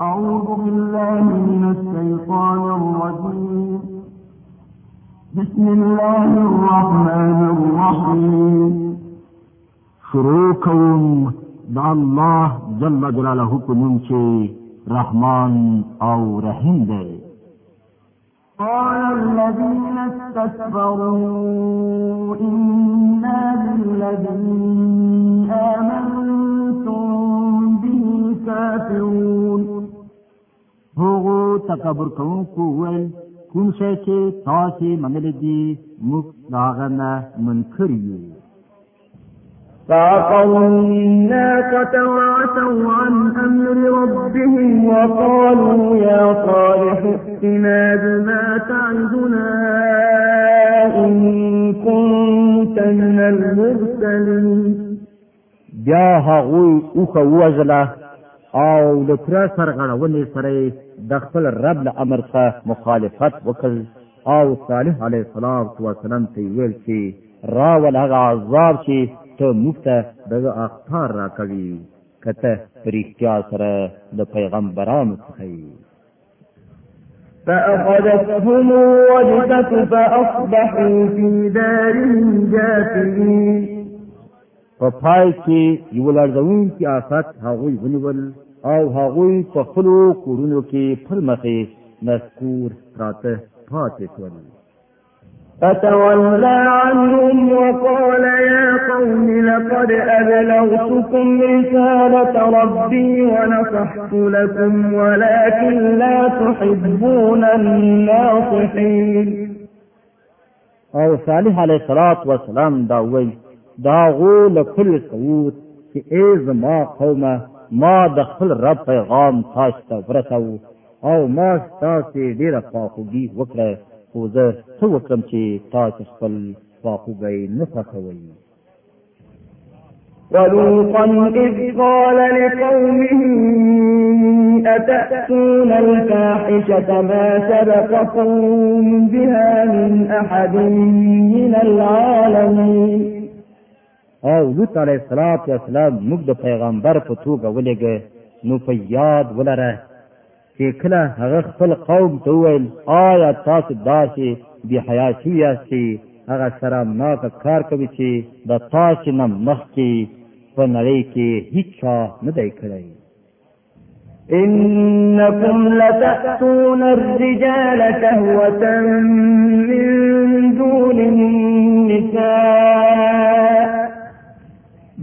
أعوذ بالله من الشيطان الرجيم بسم الله الرحمن الرحيم شروكم دع الله جل جلاله منك رحمن رحمان او رحيم دي. قال الذين استكبروا إنا بالذي آمنتم به كافرون هغو تکبر کوونکو وویل کوم شی چې تاسې منلی دي موږ د هغه نه منکر یو فعقروا الناقة وعتوا عن أمر ربهم وقالوا يا صالح ائتنا بما تعدنا إن كنت من المرسلين بیا هغوی اوخه ووژله او د تر سرغړونې سره د خپل رب له امر څخه مخالفت وکړ او صالح علیه السلام تو سلام ته ویل چې راول هغه عذاب چې ته مفته دغه اختار را کوي کته پریکیا سره د پیغمبرانو څخه فأخذتهم وجدت فأصبحوا في دارهم جاثمين په پای کې یو لړزون کې آفات هغوی ونیول او هغوی په خپل کورونو کې پر مخې مذکور پراته پاتې شول فتولى عنهم وقال يا قوم لقد أبلغتكم رسالة ربي ونصحت لكم ولكن لا تحبون الناصحين او صالح علیه الصلاة والسلام دا وی دا غو لکل سعود چې ای زما قومه ما د خپل رب پیغام تاسو ته ورساو او ما تاسو ډیره خواخوږي وکړه خو زه څه وکړم چې تاسو خپل خواخوږي نه خوښوئ ولوطا إذ قال لقومه أتأتون الفاحشة ما سبقكم بها من أحد من العالمين او لوط علیه السلام موږ د پیغمبر په توګه ولېږه نو په یاد ولره چې کله هغه خپل قوم ته وویل آیا تاسو داسې بې حیا شوي یاست چې هغه شرمناکه کار کوي چې د تاسې نه مخکې په نړۍ کې هیڅ چا نه دی کړی إنكم لتأتون الرجال شهوة من دون النساء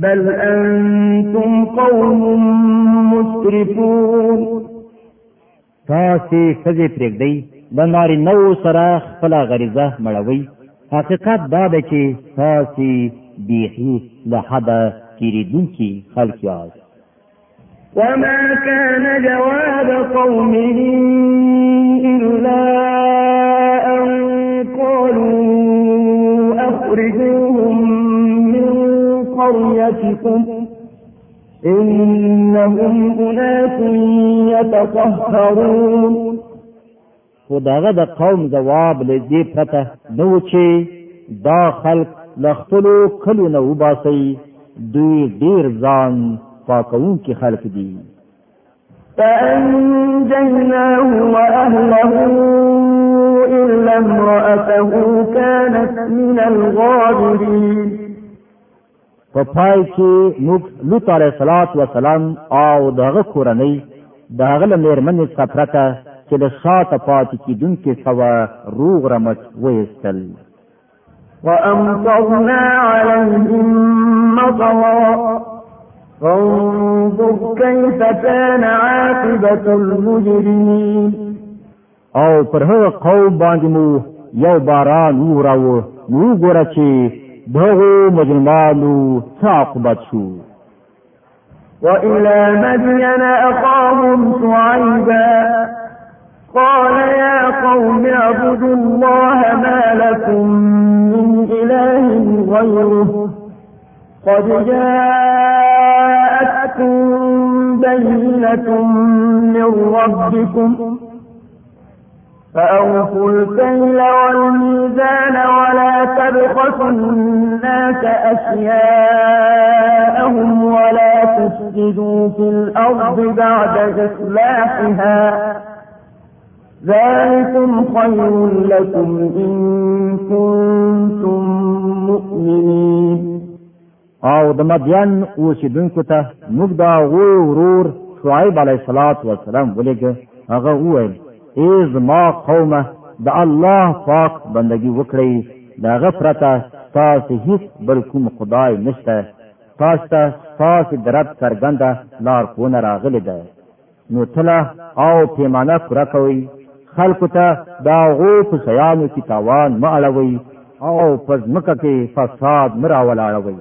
بل انتم قوم مسرفون تاسو خزه پرېږدئ د ناري نو سره خپل غریزه مړوي حقیقت دا ده چې تاسو بیخي له حدا کیریدونکي خلک یاست وما كان جواب قومه إلا أن قالوا أخرجوهم قريتكم إنهم أناس يتطهرون خو داغه د قوم جواب لدی پته نو چې دا خلق لختلو کلو نه وباسي دوی ډیر ځان پاکون کې خلق دي فأنجيناه وأهله إلا امرأته كانت من الغابرين په پای کې موږ لوط علیه صلوات و سلام او دغه کورنۍ دغه مېرمنې سفرته چې له شاته پاتې کیدونکې سوا روغ رمټ وېستل وأمطرنا عليهم مطرا فانظر كيف كان عاقبة المجرمين او پر هغه قوم باندې مو یو باران وراوه نو ګوره چې دهغو مجرمانو تاقبت شو وإلى مدين أقاهم شعيبا قال يا قوم اعبدوا الله ما لكم من إله غيره قد جاءتكم بينة من ربكم فأوفوا الكيل والميزان ولا تبخسوا الناس أشياءهم ولا تفسدوا في الأرض بعد إصلاحها ذلكم خير لكم إن كنتم مؤمنين او د مدین اوسیدونکو ته موږ دا غوړ ورور شعیب علیه السلام ولېږه هغه وویل ایز ما قومه د الله پاک بندگی وکړئ دا غفرته تاسو هیڅ بل کوم خدای نشته تاسو ته تاسو درت څرګنده لار کو نه راغلی ده نو تله او پیمانه پوره کوئ خلکو ته دا غو په سیانو کې تاوان مه اړوئ او په ځمکه کې فساد مه راولاړوئ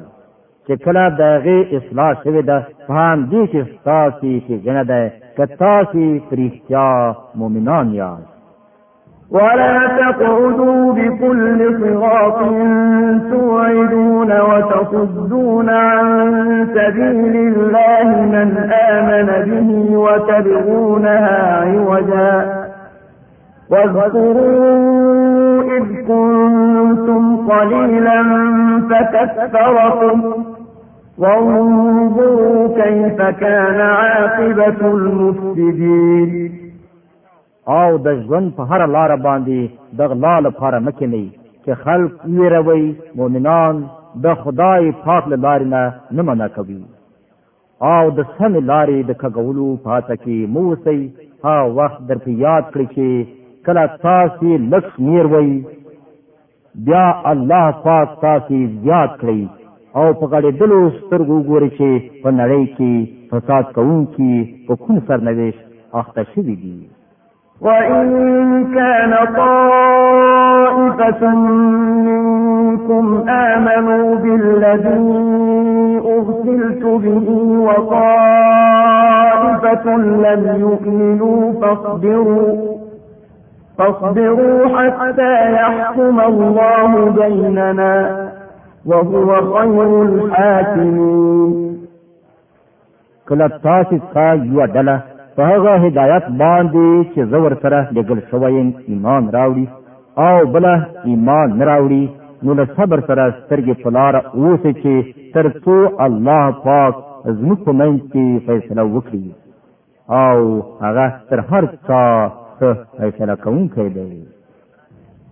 چې کله د هغې اصلاح شوې ده په همدې کې ستاسې پېژنه ده که فريشيا مؤمنان یاست ولا تقعدوا بكل صراط توعدون وتصدون عن سبيل الله من آمن به وتبغونها عوجا واذكروا إذ كنتم قليلا فكثركم وانظروا كيف كان عاقبة المفسدين او د ژوند په هر لار باندې د غلا لپاره مکینی چې خلق ویروي مؤمنان د خدای پاک لپاره نه نه منع کوي او د سم لارې د کګولو پاته کې موسی ها وخت در په یاد کړی چې کله تاسو لکس میر وي بیا الله پاک تاسو یاد کړئ او په غړې دلو سترګو ګوري چې په نړۍ کې فساد کوونکي په کوم سرنويش اخته شوي دي وَإِن كَانَ طَائِفَةٌ مِّنكُمْ آمَنُوا بِالَّذِي أُرْسِلْتُ بِهِ وَطَائِفَةٌ لَّمْ يُؤْمِنُوا فَاصْبِرُوا فَاصْبِرُوا حَتَّىٰ يَحْكُمَ اللَّهُ بَيْنَنَا وهو خير الحاكمين کله تاسو کا یو ډله په هغه هدایت باندې چې زور سره لګل شوی ایمان راوړي او بله ایمان راوړي نو له صبر سره سترګې پلار اوسه چې تر څو الله پاک زموږ په منځ کې فیصله وکړي او هغه تر هر څه فیصله کوونکی دی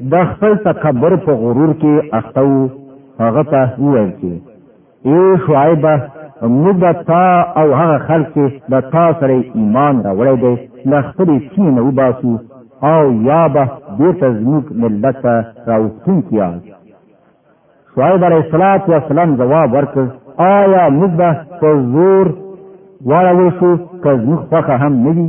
د خپل تکبر په غرور کې اخته وو هغه ته وویل چې ای شعیبه موږ تا او هغه خلک د تا سره ایمان راوړی دی له خپلې سیمې نه وباسو او یا به بېرته زموږ ملت ته راوستونکي یاست شعیب علیه السلام وسلام جواب ورکړ آیا موږ به په زور واړول شو که زموږ خوښه هم نه وي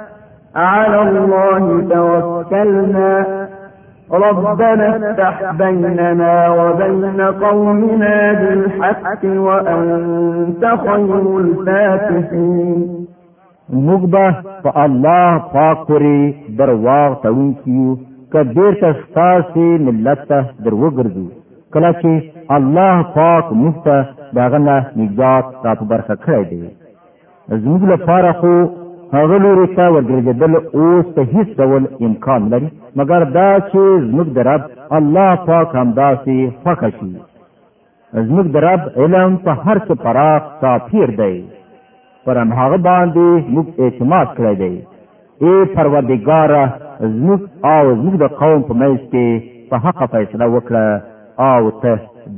على الله توكلنا ربنا افتح بيننا وبين قومنا بالحق وأنت خير الفاتحين موږ به په الله پاک پوری درواغ تړونکو کډیر تاسو ملت ته دروګرځو کله چې الله پاک موږ ته داغه نجات راته برخه کړی دی زموږ لپاره خو هغه لوري ته ورګرځېدل اوس په هیڅ ډول امکان لري مګر دا چې زموږ د رب الله پاک همداسې خوښه شي زموږ د رب علم په هر څه پراخ سافیر دی پر هغه باندې موږ اعتماد کړی دی ای پروردګاره زموږ او زموږ د قوم په منځ کې په حق فیصله وکړه او ته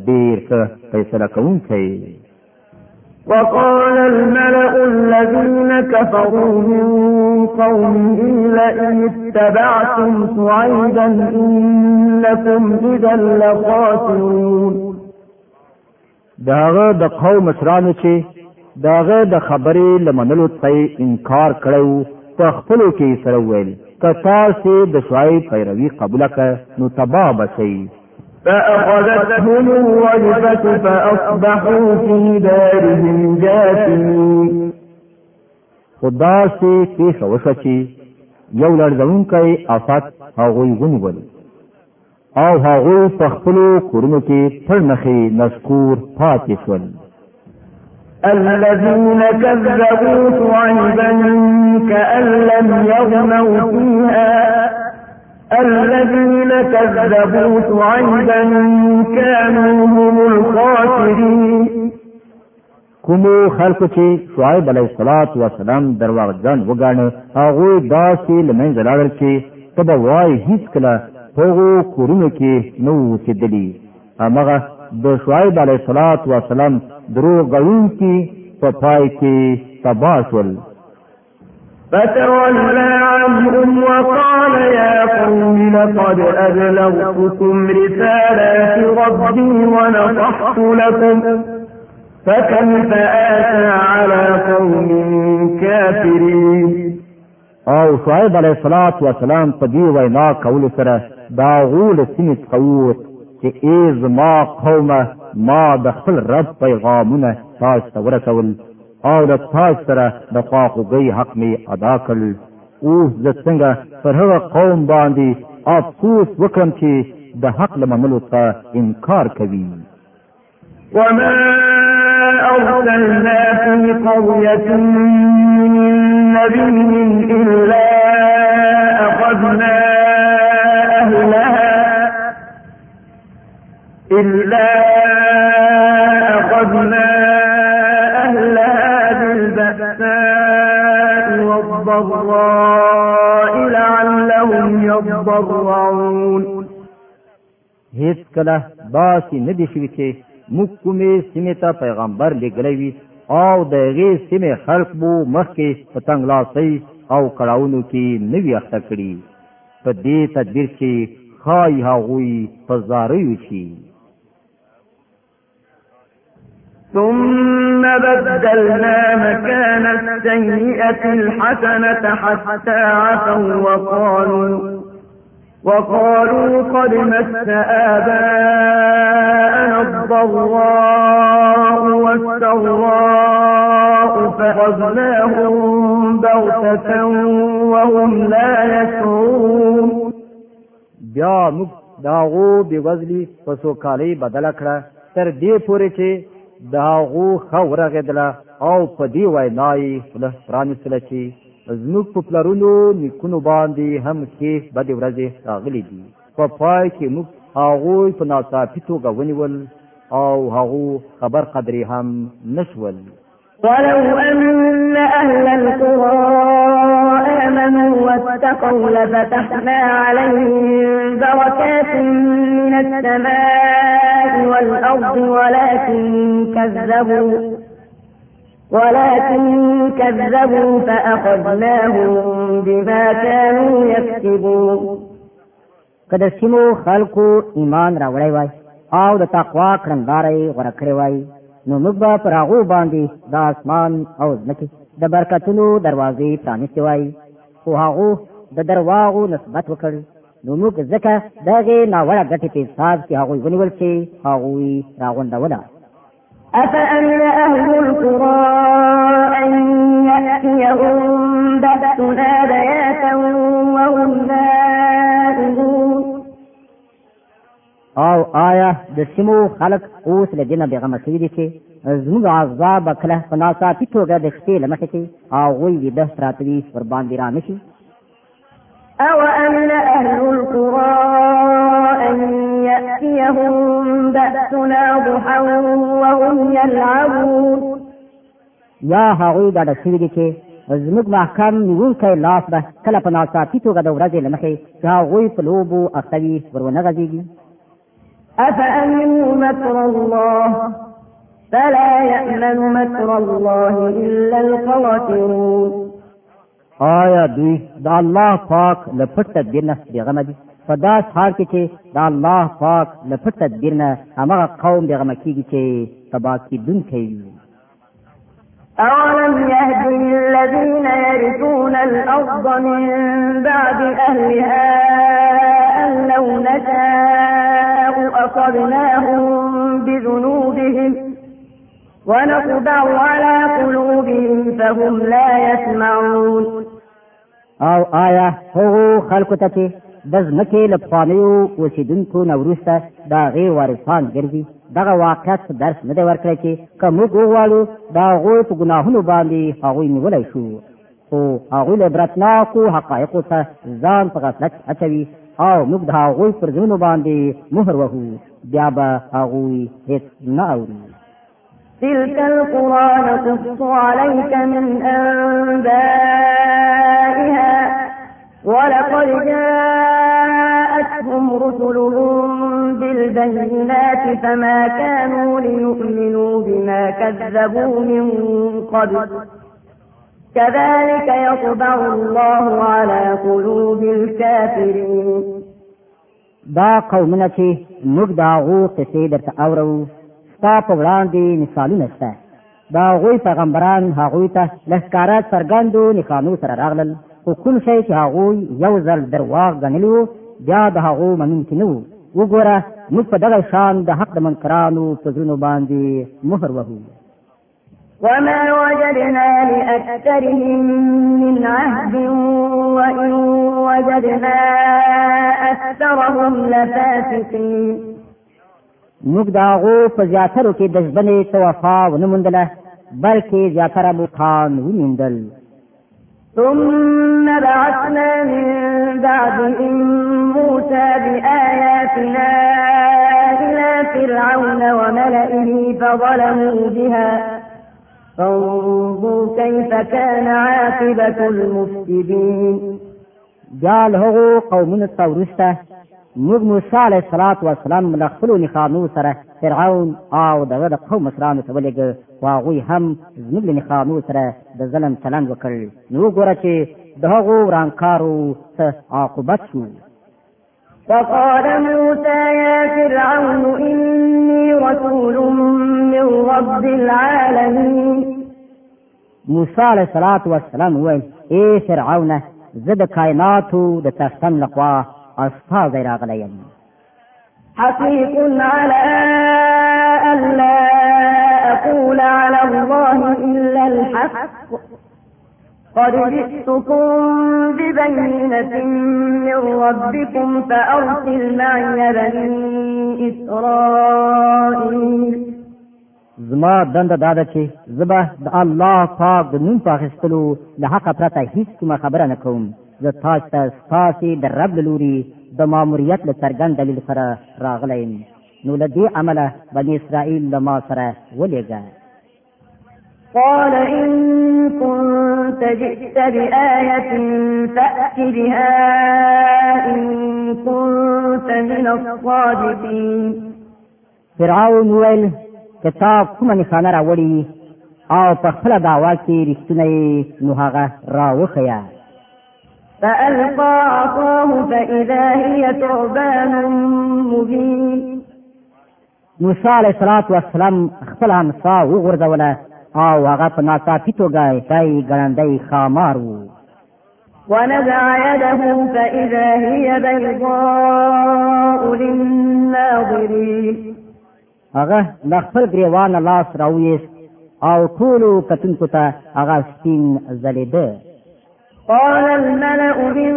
ډېر ښه فیصله کوونکی وقال الملأ الذين كفروا من قومه لئن اتبعتم سعيدا إنكم إذا لخاسرون داغه د قوم مصرانو چې داغه د خبرې لمنلو ته انکار کړو په خپل کې سره ویل که تاسو د شوای پیروي قبول کړ نو تبا بشئ فأخذتهم الرجفة فأصبحوا في دارهم جاثمين خدا سي پیښه وشوه چې یو لړزونکی آفات هغوی ونیول او هغوی په خپلو کورونو کې پر نخې نسکور پاتې شول الذين كذبوا شعيبا كأن لم يغنوا فيها الذين كذبوا شعيبا كانوا هم الخاسرين کومو خلکو چې شعیب علیه الصلاۃ والسلام دروازګان وګاڼه هغه داسې لمن زلال چې کله وای هیڅ کله هغه کورونه کې نو وسیدلی امغه د شعیب علیه الصلاۃ والسلام دروغ غوونکی په پای کې تباشل فتولى عنهم وقال يا قوم لقد أبلغتكم رسالات ربي ونصحت لكم فكيف آتى على قوم كافرين او صاحب علیه الصلاة والسلام په دې وینا کول سره دا غول سینې څخوت چې ایز ما قومه ما د خپل رب پیغامونه تاسو ته ورسول او د تاسو سره د خواخوږۍ حق می ادا کړل اوس زه څنګه پر هغه قوم باندې افسوس وکړم چې د حق له منلو څخه انکار کوي وما أرسلنا في قرية من نبي إلا أخذنا أهلها إلا أخذنا یضرعون هیڅ کله باسي نه دي شوی چې موږ کومې سیمې ته پیغمبر لګلې وي او د هغې سیمې خلق بو مخکې په تنګ لاسۍ او کړاونو کې نوي اخته کړي په دې تدبیر کې خای هغوی په زاریو شي ثم بدلنا مكان السيئة الحسنة حتى عفوا وقالوا وقالوا قد مس آباءنا الضراء والسراء فأغناهم بغتة وهم لا يشعرون بیا موږ داغو بې وزلي په سوکالۍ بدله کړه تر دې پورې چې داغو ښه ورغېدله او په دې وینا یې خوله پرانیستله چې زموږ په پلرونو نیکونو باندې هم کې بدې ورځې راغلي دي په پای کې موږ هغوی په ناڅاپي توګه ونیول او هغو خبر قدرې هم نشول ولو أن أهل القرى آمنوا واتقوا لفتحنا عليهم بركات من السماء والأرض ولكن كذبوا ولكن كذبوا فأخذناهم بما كانوا يكسبون که د سیمو خلکو ایمان راوړی وای او د تقوا کړندارې غوړه کړې وای نو موږ به پر هغه باندې د اسمان او ځمکې د برکتونو دروازې پرانیستې وای خو هغه د درواغو نسبت وکړ نو موږ ځکه دغه ناوړه ګټې په حساب کې هغه ونیول شي هغه راغونډونه أفأمن أهل القرى أن يأتيهم بأسنا بياتا وهم نائمون او آیا د سیمو خلق اوس له دینه بیغمه شوي دي چې زموږ عذاب کله په ناڅاپي توګه د شپې له مخې کې هغوی ویده راتلي ور باندې را نه شي او امن اهل القرى ان يأتيهم بأسنا ضحا وهم يلعبون یا هغوی ګډه شوي دي چې زموږ محکم نیونکی لاس به کله په ناڅاپي توګه د ورځې له مخې چې هغوی په لوبو اختوي ور ونه غځېږي افامنوا مکر الله فلا یأمن مکر الله الا الخاسرون آیا دوی د الله پاک له پټ تدبیر نه بېغمه دي په داس حال کې چې دا الله پاک له پټ تدبیر نه هغه قوم دغه مکیږي چې تبا کیدونکی وي أولم يهد للذين يرثون الأرض من بعد أهلها أن لو نشاء أصبناهم بذنوبهم ونطبع على قلوبهم فهم لا يسمعون أو آية هو خلق تتي د ځمکې له پخوانیو اوسېدونکو نه وروسته د هغې وارثان ګرځي دغه واقعیت درس نه دی ورکړی چې که موږ وغواړو د هغوی په ګناهونو باندې هغوی نیولی شو خو هغوی له عبرتناکو حقایقو ته ځان په غفلت اچوي او موږ د هغوی پر زړونو باندې مهر وهو بیا به هغوی هېڅ نه اوري تلك القرى نقص عليك من أنبائها ولقد جاء جاءتهم رسلهم بالبينات فما كانوا ليؤمنوا بما كذبوا من قبل كذلك يطبع الله على قلوب الكافرين دا قومونه چې موږ دا غو قصې درته اورو ستا په وړاندې مثالونه شته دا غوی پیغمبران هغوی ته لښکارات سرګندو نښانو سره راغلل خو کوم شی چې هغوی یو ځل درواغ ګڼلی بیا د هغو منونکي نه وو وګوره موږ په دغه شان د حق د منکرانو په زړونو باندې مهر وهو وما وجدنا لأكثرهم من عهد وإن وجدنا أكثرهم لفاسقين موږ د هغو په زیاترو کې د ژبنې څه وفا ونه موندله بلکې زیاتره مو خان وموندل ثم بعثنا من بعدهم موسى بآياتنا إلى فرعون وملئه فظلموا بها فانظر كيف كان عاقبة المفسدين جال هغو قومونو ته وروسته موږ موسی علیه الصلات والسلام له خپلو نښانو سره فرعون او دغه د قوم مشرانو ته ولېږه خو هغوی هم زموږ له نښانو سره د ظلم چلند وکړ نو وګوره چې د هغو ورانکارو څه عاقبت شو فقال موسى يا فرعون إني رسول من رب العالمين موسى عليه الصلاة والسلام وين اي فرعون زد كايناتو کایناتو د څښتن لخوا استازی حقيق على ألا أقول على الله إلا الحق قد جئتكم ببينة من ربكم فأرسل معي بني إسرائيل زما دنده دا ده چې زبه د الله پاک د نوم په اخیستلو له حقه پرته هیڅ کومه خبره نه کوم زه تاسو ته ستاسې د رب لوري د ماموریت له څرګند دلیل سره راغلی نو له دې عمله بني اسرائیل له ما سره ولېږه قال إن كنت جئت بآية فأت بها إن كنت من الصادقين فرعون ویل کتاب کومه نښانه راوړي او په خپله دعوا کې رښتونه یې نو هغه راوښیه فألقى عصاه فإذا هي ثعبان مبين موسی علیه السلام خپل همسا وغورځوله او هغه په ناکافي توګه دای ګړندی خامار وو ونزع يده فإذا هي بيضاء للناظرين هغه د خپل گریوان لاس راویست او ټولو کتونکو ته هغه سپین ځلېده قال الملأ من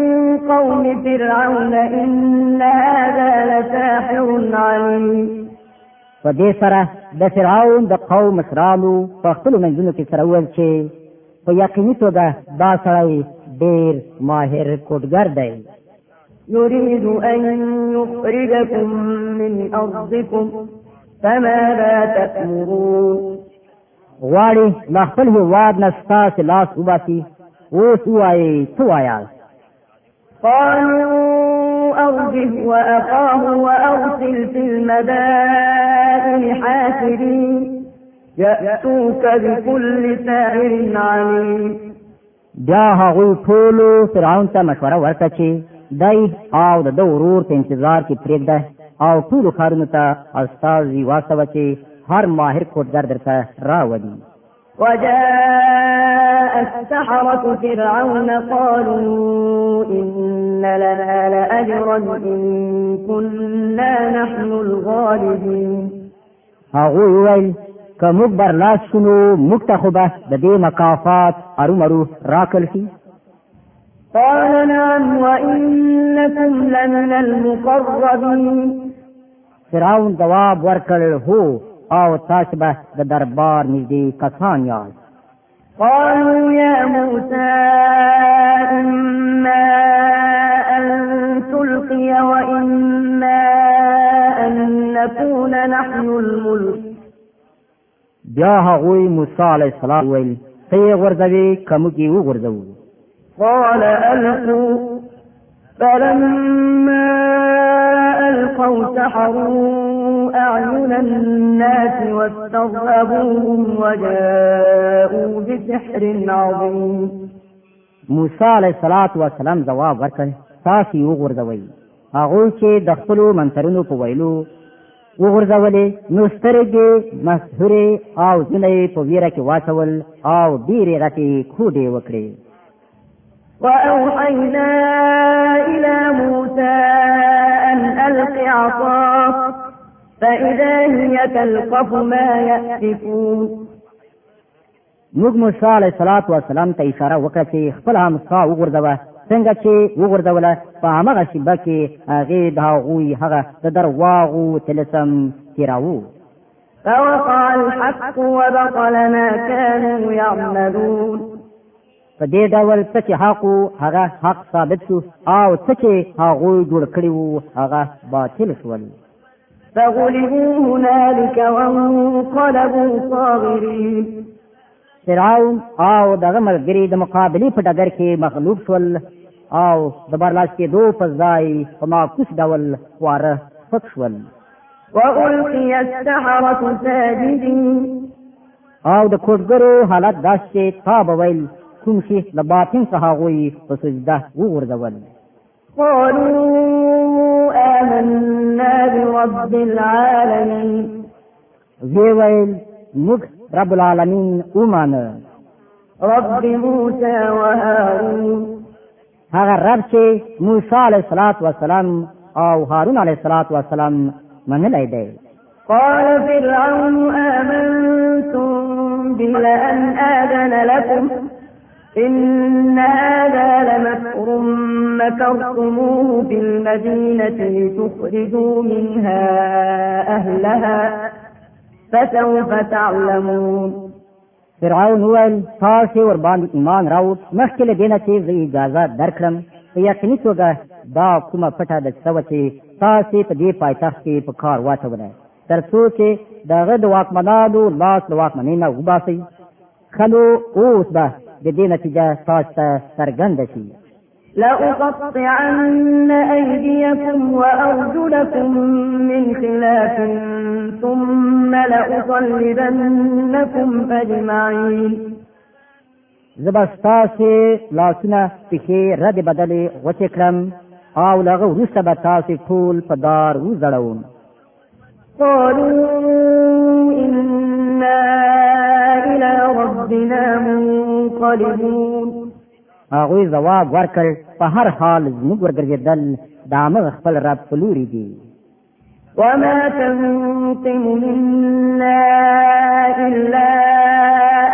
قوم فرعون إن هذا لساحر عليم په دې سره د فرعون د قوم مشرانو په خپل منځونو کې سره وویل چې په یقیني توګه دا سړی ډېر ماهر کوډګر دی يريد أن يخرجكم من أرضكم فماذا تأمرون غواړي لا خپل هواد نه ستاسې لاس وباسي اوس ووایي څه وایاست قالوا أرجه وأخاه وأرسل في المدائن حافرين يأتوك بكل ساحر عليم بیا هغوی ټولو فرعون ته مشوره ورکړه چې دی او د ده ورور په انتظار کې پرېږده او ټولو ښارونو ته استازي واستوه چې هر ماهر کوټګر درته راولي وجاء السحرة فرعون قالوا إن لنا لأجرا إن كنا نحن الغالبين هغوی كمبر که موږ برلاس شنو موږ ته خو ارومرو راکړل قال نعم وإنكم لمن المقربين فرعون جواب وركل هو او تاسو به د دربار نږدې کسان یاست قالوا يا موسى إما أن تلقي وإما أن نكون نحن الملك بیا هغوی موسی علیه السلام ویل ته یې غورځوې که موږ قال القوا فلما القوا سحروا أعين الناس واسترهبوهم وجاءوا بسحر عظيم موسی علیه الصلاۃ والسلام جواب ورکړ تاسو یو غورځوي هغه چې د خپل منترونو په ویلو وغورځولې نو سترګې مسحوري او ځنې په ویره کې واچول او ډیره راکي خوډې وکړې وأوحينا إلى موسى أن ألق عصاك فإذا هي تلقف ما يأفكون موږ موسی علیه صلوات و سلام ته اشاره وکړه چې خپل همسا وګرځوه څنګه چې وګرځوله په هغه شیبه کې هغه د هغوی هغه د درواغو تلسم تیراوه فوقع الحق وبطل ما كانوا يعملون په دې ډول څه چې حق هغه حق ثابت شو او څه چې هغه جوړ کړی وو هغه باطل شول فغلبوا هنالك وانقلبوا صاغرين فرعون او دغه ملګری د مقابلې په ډګر کې مغلوب شول او د برلاس کې دوه پزای په معکوس ډول واره پک شول وألقي السحرة ساجدين او د کوټګرو حالت داسې تاب ویل کوم شي د باطن څخه غوي په سجده وګرځول قالوا آمنا برب العالمين وی ویل موږ رب العالمین اومانه رب موسی و هارون هغه رب چې موسی علیه الصلاۃ والسلام او هارون علیه الصلاۃ والسلام منلای دی قال فرعون آمنتم بما أن آذن لكم إن هذا لمكر مكرتموه في المدينة لتخرجوا منها أهلها فسوف تعلمون فرعون وویل تاسې ورباندې ایمان راوړ مخکې له دې نه چې زه اجازه درکړم په یقیني توګه دا کومه پټه ده څه وه چې تاسې په دې پایتخت کې په کار واچولی تر څو چې د هغه د واکمنانو لاس د واکمنۍ نه وباسئ ښه نو اوس به د دې نتیجه تاسو ته څرګنده شي لا اقطعن ايديكم وارجلكم من خلاف ثم لا اصلبنكم اجمعين زبستاسي لاسنا پخې رد بدلې وڅ کړم او لغه ورسته به تاسو ټول په دار وزړون قالوا إنا إلى ربنا منقلبون هغوی زواب ورکړ په هر حال زموږ ورګرځېدل دا موږ خپل رب فلوري دي وما تنقم منا إلا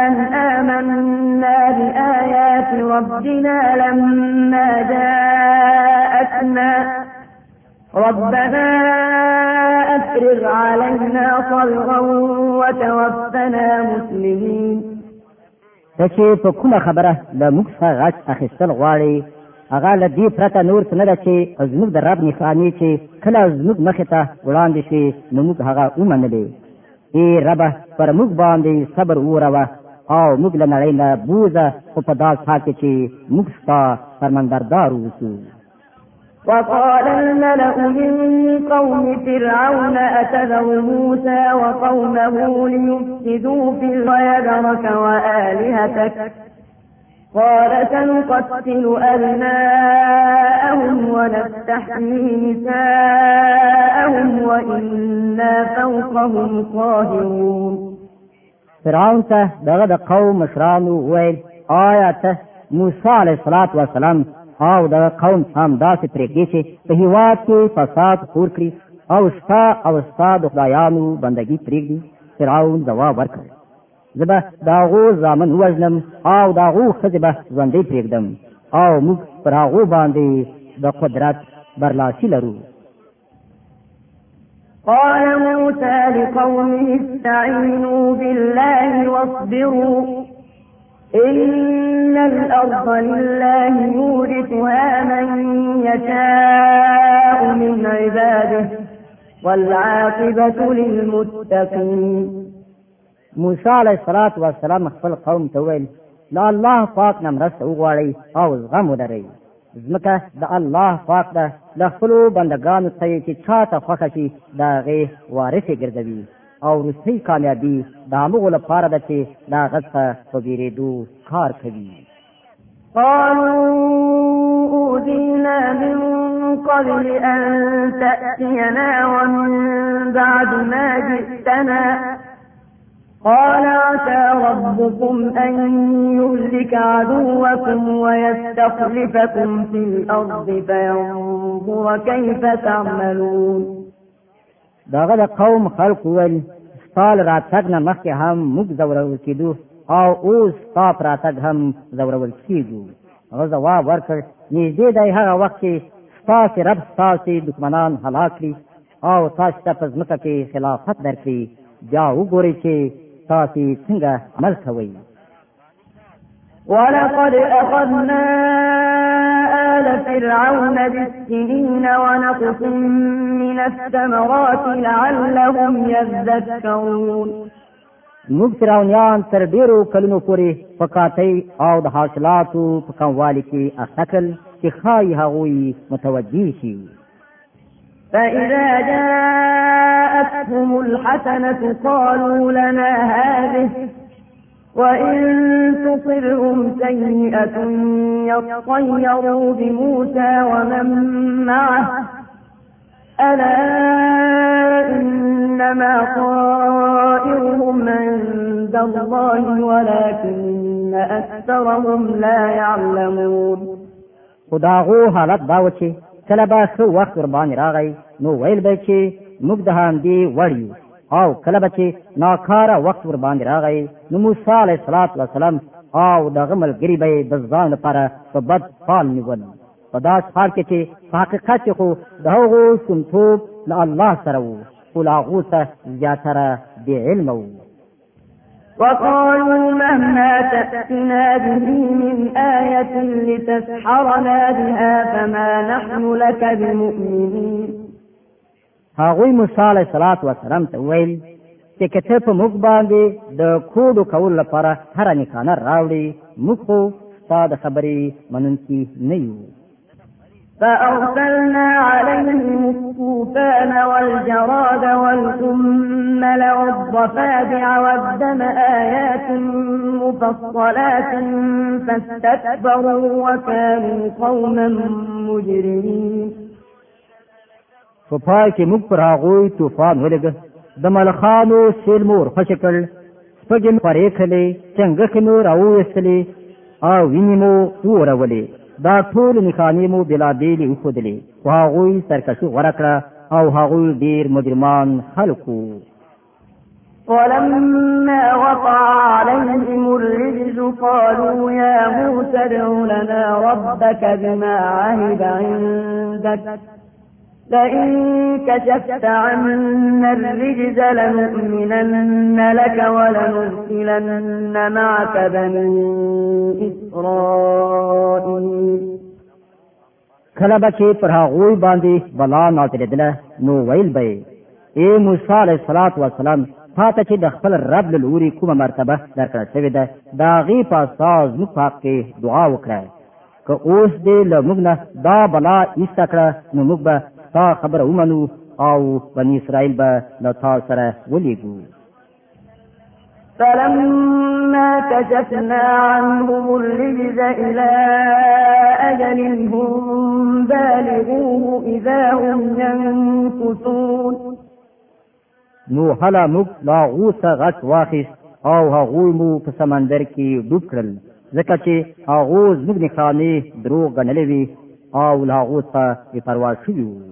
أن آمنا بآيات ربنا لما جاءتنا ربنا أفرغ علينا صبرا وتوفنا مسلمين چې په کومه خبره د موږ څخه غچ اخیستل غواړي هغه له دې پرته نور څه نه ده چې زموږ د رب نښانې چې کله زموږ مخې ته وړاندې شي نو موږ هغه ومنلې ای ربه پر موږ باندې صبر وروه او موږ له نړۍ نه بوزه خو په داس حال کې چې موږ ستا فرمندردار اوسو وقال الملأ من قوم فرعون أتذر موسى وقومه ليفسدوا في الغيبرك وآلهتك قال سنقتل أبناءهم ونستحيي نساءهم وإنا فوقهم قاهرون فرعون ته دغه قوم مشرانو ويل آیا ته عليه الصلاة والسلام او د قوم هم داسې پرېږدي چې په هیواد کې فساد خور کړي او ستا او ستا د خدایانو بندگی پرېږدي فرعون ځواب ورکړ زه به د هغو زامن ووژنم او د هغو ښځې به ژوندۍ پرېږدم او موږ پر هغو باندې د قدرت برلاسي لرو قال موسى لقومه استعينوا بالله واصبروا إن الأرض لله يورثها من يشاء من عباده والعاقبة للمتقين موسی علیه الصلاة والسلام خپل قوم ته ویل لا الله پاک نه مرسته وغواړئ او زغم ولرئ ځمکه د الله پاک ده د خپلو بندګانو ته چې چا ته خوښه شي د هغې وارثې ګرځوي او روسي کامیابی دا موږ لپاره ده چې دا غصه په بیرېدو کار کوي قالوا أوذينا من قبل أن تأتينا ومن بعد ما جئتنا قال عسى ربكم أن يهلك عدوكم ويستخلفكم في الأرض فينظر كيف تعملون داغه د قوم خلق ول سال راتګ نه مخکې هم موږ زورول کېدو او اوس تا راتګ هم زورول کېدو هغه ځواب ورکړ نږدې دی هغه وخت چې ستاسې رب ستاسې دښمنان هلاک کړي او تاسې ته په ځمکه کې خلافت درکړي بیا وګورئ چې تاسې څنګه عمل کوئ ولقد أخذنا آل فرعون بالسنين ونقص من الثمرات لعلهم يذكرون موږ فراونیان تر ډیرو کلونو پورې په کاتی او د حاصلاتو په کموالي کې اخکل چې خای هغوی متوجه شي فإذا جاءتهم الحسنة قالوا لنا هذه وإن تصرهم سيئة يطيروا بموسى ومن معه ألا إنما طائرهم عند الله ولكن أكثرهم لا يعلمون خداغو حالت داو چې سو وقت ښه وخت راغی نو ویل به چې موږ د او کله به چې ناکاره وخت ور باندې راغی نو موسی علیه السلام او دغه ملګری به د ځان لپاره په بد حال نیول په داس حال کې چې حقیقت خو دغه سمتوب له الله سره وو ټول هغه ته زیاتره بی علم وو وقالوا مهما تأتنا به من آية لتسحرنا بها فما نحن لك بمؤمنين هغوی موسی علیه صلوات و سلام ته ویل چې کته په موږ باندې د کوډو کول لپاره هر نکانه راوړي موږ خو ستاسو خبرې منونکي نه یو فأرسلنا عليهم الطوفان والجراد والقمل والضفادع والدم آيات مفصلات فاستكبروا وكانوا قوما مجرمين په پای کې موږ پر هغوی طوفان ولګ د ملخانو سیل مور فشکل سپګن پرې کله څنګه کینو راو وسلې او وینمو ورولې دا ټول نښانې مو بلا بیلې وخدلې هغوی سرکشي ورکړه او هغوی ډیر مجرمان خلقو ولما وقع عليهم الرجز قالوا يا موسى ادع لنا ربك بما عهد عندك لئن كشفت عنا الرجز لنؤمنن لك ولنرسلن معك بني إسرائيل کله به چې پر هغوی باندې بلا نازلېدله نو ویل به ای موسی علیه الصلاۃ والسلام پاته چې د خپل رب له لوري کومه مرتبه درکړل شوې ده دا غي په اساس موږ پاک کې دعا وکړه که اوس دې له موږ نه دا بلا ایسته کړه نو موږ به ستا خبره ومنو او بني اسرائيل به د تا سره ولېګو فلما كشفنا عنهم الرجز إلى أجل هم بالغوه إذا هم ينكثون نو هلا موږ لا غوسه غټ واخیست او هغوی مو په سمندر کې ډوب کړل ځکه چې هغوی زموږ نښانې دروغ ګڼلې وي او له هغو څخه بې پروا شوي وو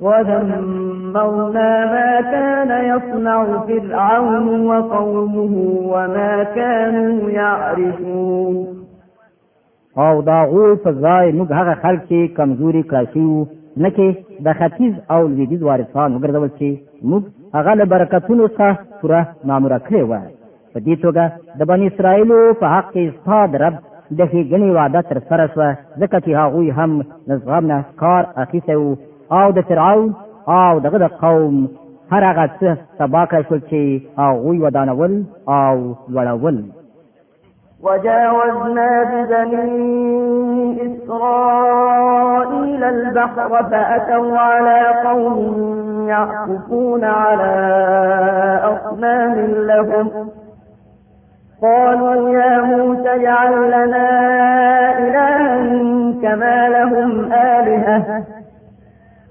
ودمرنا ما كان يصنع فرعون وقومه وما كانوا يعرفون او دا غوی په ځای موږ هغه خلک چې کمزوري کاشیو نکه د ختیز او لویدیز وارثان وګرځول چې موږ هغه له برکتونو څخه پوره نامور کړی و په دې توګه د بنی اسرائیل په حق کې استاد رب د هیګنی وعده تر سره شو ځکه چې هغه هم نظام نه کار اخیسته او د فرعون او دغه د قوم هر هغه څه تبا کړل شو چې هغوی ودانول او لوړول وجاوزنا ببني إسرائيل البحر فأتوا على قوم يعكفون على أصنام لهم قالوا يا موسى اجعل لنا إلها كما لهم آلهة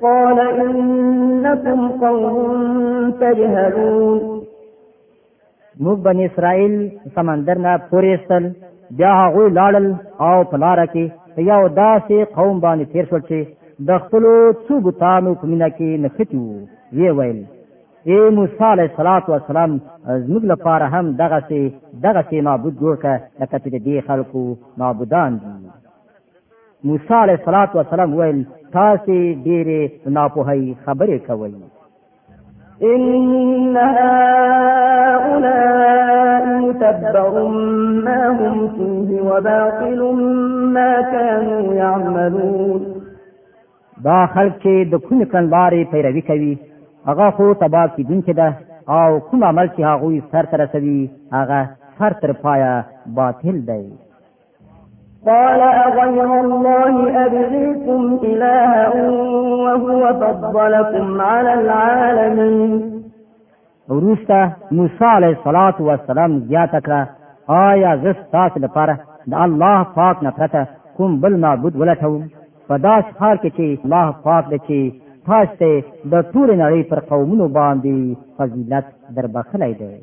قال انكم قوم تجهلون موږ بنی اسرائیل سمندر نه پورېستل بیا هغه لاړل او پلار کې یو داسې قوم باندې تیر شول چې د خپل څو بوتانو په مینا کې نښتي وو یې ویل اے موسی علیه الصلاۃ والسلام زموږ لپاره هم دغه سي دغه سي معبود جوړ کړه لکه چې دې خلکو معبودان دي موسی علیه الصلاۃ والسلام ویل تاسو ډېرې ناپوهي خبرې کوي ان هؤلاء متبر ما هم فيه وباطل ما كانوا يعملون دا خلک چې د کونې کلارې پیروي کوي هغه خو تبا کیدونکې ده او کوم عمل چې هغوی سر ته رسوي هغه سر تر پایه باطل دی قال أغير الله أبغيكم إلها وهو فضلكم على العالمين وروسته موسی علیه الصلاة والسلام بیا تکړه آیا زه ستاسو لپاره د الله پاک نه پرته کوم بل معبود ولټوم په داسې حال کې چې الله پاک دی چې تاسو ته د ټول نړۍ پر قومونو باندې فضیلت دربخلی دی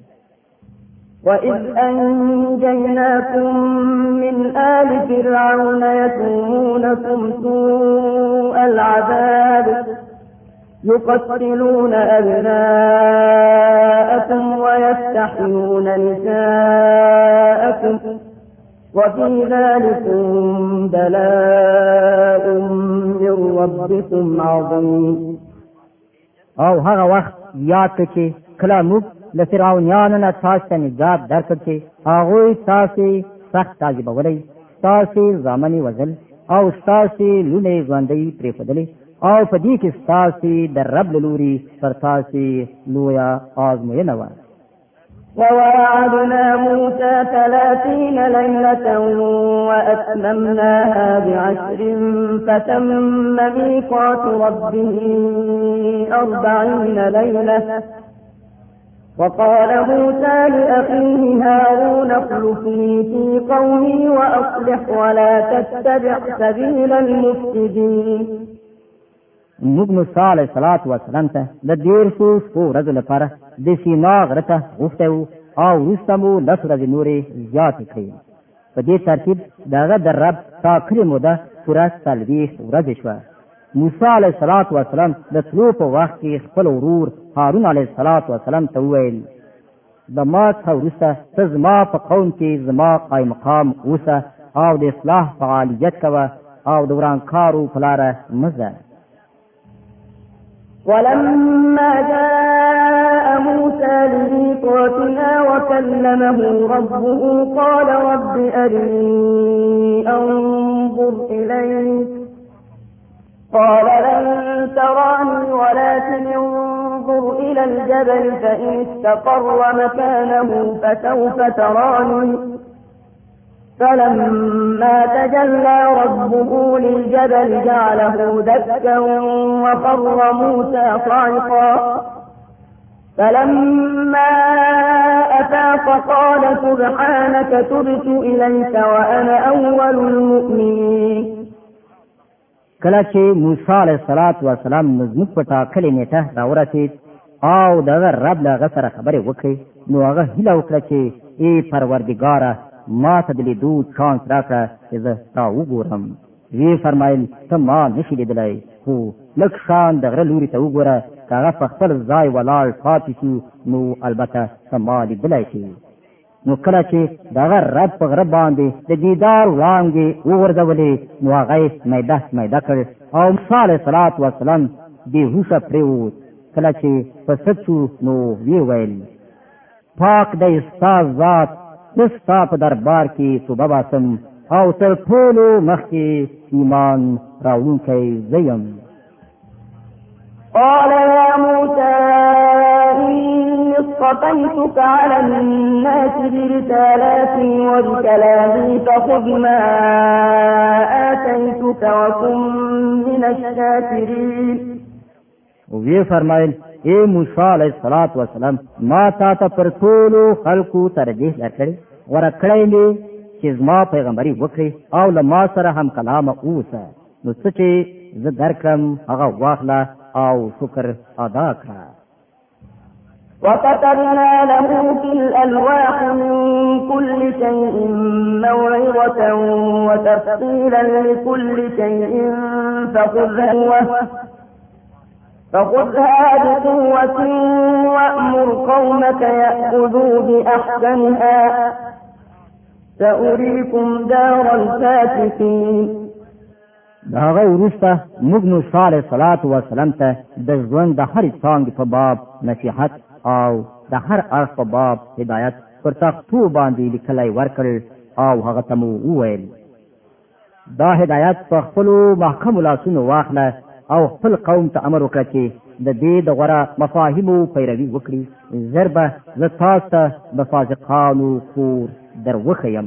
وإذ أنجيناكم من آل فرعون يسومونكم سوء العذاب يقتلون أبناءكم ويستحيون نساءكم وفي ذلكم بلاء من ربكم عظيم او هذا وقت ياتك كلامك د فرعونانو نه تاسو ته نجات درکړ چې هغه تاسو سخت تعذيبولې تاسو زامني وزل او تاسو لونه ژوندۍ پرې پدلې او په دې کې تاسو د رب لوري پر تاسو لویا آزموینه وایي وواعدنا موسى ثلاثين ليلة وأتممناها بعشر فتم ميقات ربه أربعين ليلة وقال موسى لأخيه هارون اخلفني في قومي وأصلح ولا تتبع سبيل المفسدين موږ موسی علیه صلوات و سلام ته د ډیر شو شپو ورځو لپاره د سینا غرته غوښته او وروسته مو لس ورځې نورې زیاتې کړې په دې ترتیب دغه د رب ټاکلې موده پوره څلوېښت ورځې شوه موسی علیه الصلاۃ والسلام د تلو په وخت کې خپل ورور هارون علیه الصلاۃ والسلام ته وویل د ما څخه ورسته ته زما په قوم کې زما قائم مقام اوسه او د اصلاح فعالیت کوه او د ورانکارو په لاره مزه ولما جاء موسى لميقاتنا وكلمه ربه قال رب أرني أنظر إليك قال لن تراني ولكن انظر إلى الجبل فإن استقر مكانه فسوف تراني فلما تجلى ربه للجبل جعله دكا وقر موسى صعقا فلما أفاق قال سبحانك تبت إليك وأنا أول المؤمنين کله چې موسی علیه الصلاۃ والسلام مزمت په ټاکلې نیټه راورسید او دغه رب له سره خبرې وکړي نو هغه هیله وکړه چې ای پروردګاره ما ته د لیدو چانس راکړه چې زه تا وګورم وی فرمایل ته ما نشې لیدلی خو لږ شان د غره لوري ته وګوره که هغه په خپل ځای ولاړ پاتې شي نو البته ته ما لیدلی شي نو کله چې دغه رب په غره باندې د دیدار وړاندې وګرځولې نو هغه میده میده کړ او صالح صلوات و سلام دی هوښه پریوت کله چې په سچو نو وی ویل پاک د استاد ذات د ستاپ دربار کې صوبه واسم او تر ټولو مخکې ایمان راوونکی زیم قال يا موسى اصطفيتك على الناس برسالاتي وبكلامي فخذ ما آتيتك وكن من الشاكرين وی فرمایل اے موسی علیہ الصلات والسلام ما تا ته پر ټولو خلقو ترجیح ورکړې ورکړې دي چې زما پیغمبري وکړي او له ما سره هم کلام اوسه نو څه چې زه درکم هغه واخله او شکر ادا کړه وكتبنا له في الألواح من كل شيء موعظة وتفصيلا لكل شيء فخذها فخذها بقوة وأمر قومك يأخذوا بأحسنها سأريكم دار الفاتحين داغه ورسته موږ نو صالح صلوات و سلام ته د ژوند د هر څانګې په باب نصيحت او د هر اړخ په باب هدایت پر تختو باندې لیکلای ورکړ او هغه ته مو وویل دا هدایت په خپل محکم لاسونو واخله او خپل قوم ته امر وکړه چې د دې د غره مفاهیمو پیروي وکړي ضربه ز تاسو د فاسقانو کور در وخیم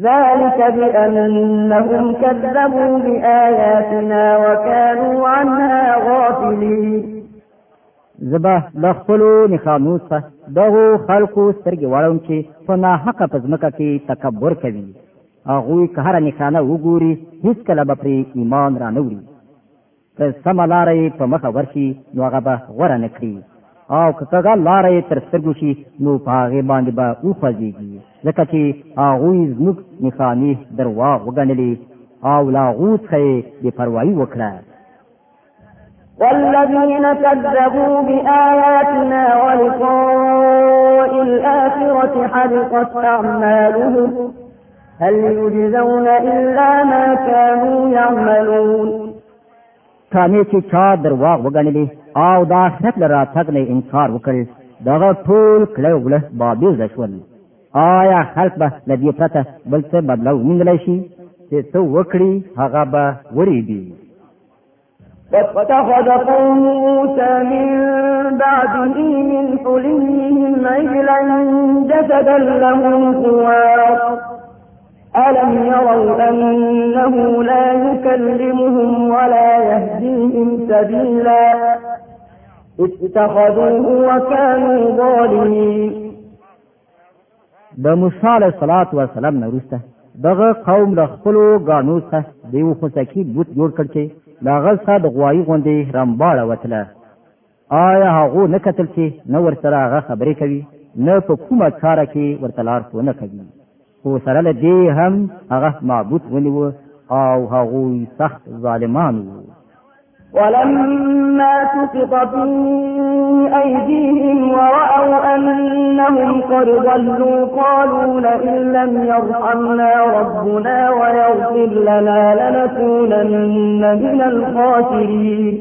ذلك بأنهم كذبوا بآياتنا وكانوا عنها غافلين زبا د خپلو نخامو څخه دغو خلقو سترګې وړون چې په ناحقه په ځمکه کې تکبر کوي هغوی که هره نښانه وګوري هیڅکله به پرې ایمان را نه وړي که سمه لاره یې په مخه ورشي نو هغه به غوره نه کړي او کګه لارې تر سترګو شي نو پاغه باندې به او فزيږي ځکه چې هغه زموږ نخانی دروا وګڼلې او لا غوت خې بے پروايي وکړه والذين كذبوا بآياتنا ولقاء الآخرة حبطت أعمالهم هل يجزون إلا ما كانوا يعملون کامی چې چا درواغ وګڼلې او دا آخرت لرا تک نه انکار وکړ دغه ټول کله وله بابل رسول آیا خلق به لدی پرته بل څه بدلو منګلی شي چې څه وکړي هغه به وریدي واتخذ قوم موسى من بعده من حليهم عجلا جسدا له خوار ألم يروا أنه لا يكلمهم ولا يهديهم سبيلا اتخذوه وكانوا ظالمين د موسی علیه الصلاۃ والسلام نه وروسته دغه قوم له خپل غانو څخه د یو خوسکی بوت جوړ کړ چې دا غل صاد غوایي غوندې رمباړه وتله آیا هغه نه کتل چې نو ورسره هغه خبرې کوي نه په کومه چاره کې ورته لار نه کوي خو سره له دې هم هغه معبود ونیو او هغوی سخت ظالمان وو ولما سقط في أيديهم ورأوا أنهم قد ضلوا قالوا لئن لم يرحمنا ربنا ويغفر لنا لنكونن من الخاسرين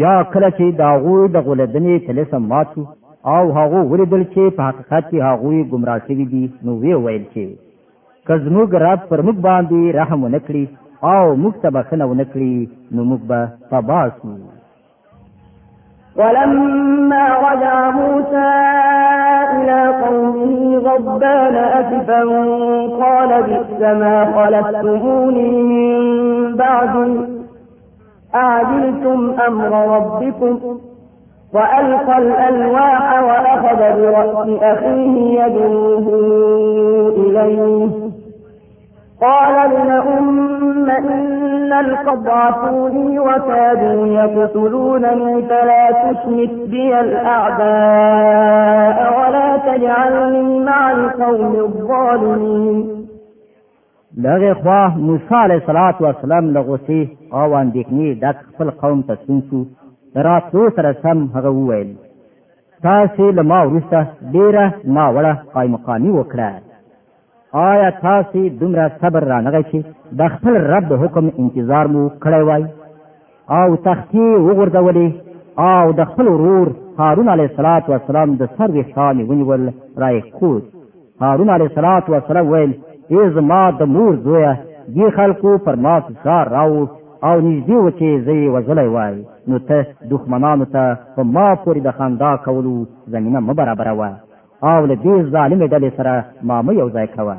بیا کله چې دا غوی د غولدنې تلسم ماتو او هغه ولیدل چې په حقیقت کې هغه ګمراه شوی دي نو وی ویل چې کزموګ رب پر موږ باندې رحم ونکړي او مكتب خنا بخنه نمكبا تباسو ولما رجع موسى إلى قومه غضبان أسفا قال بئس ما خلفتموني من بعد أعجلتم أمر ربكم وألقى الألواح وأخذ برأس أخيه يدعوه إليه قال ابن أمه ثم إن القضعفوني وكادوا يقتلونني فلا تشمت بي الأعداء ولا تجعلني مع القوم الظالمين دغه خوا موسی علیه الصلاۃ والسلام لغوسی او اندېکنی د خپل قوم ته سنسو راتلو سره سم هغه وویل تاسو لما ورسته ډیره ما وړه قائم مقامی وکړه آیا تاسو دومره صبر را نغی چې د خپل رب حکم انتظار مو کړی وای او تختی وګرځولې او د خپل ورور هارون علیه الصلاۃ والسلام د سر وښامي ونیول راي خود هارون علیه الصلاۃ والسلام ویل از ما د مور زویا دی خلکو پر ما فشار راو او نږدې و چې زه وزلی وای نو ته دښمنانو ته په ما پورې د خندا کولو زمینه مه برابروه او له دې ظالمې ډلې سره ما مه یو ځای کوه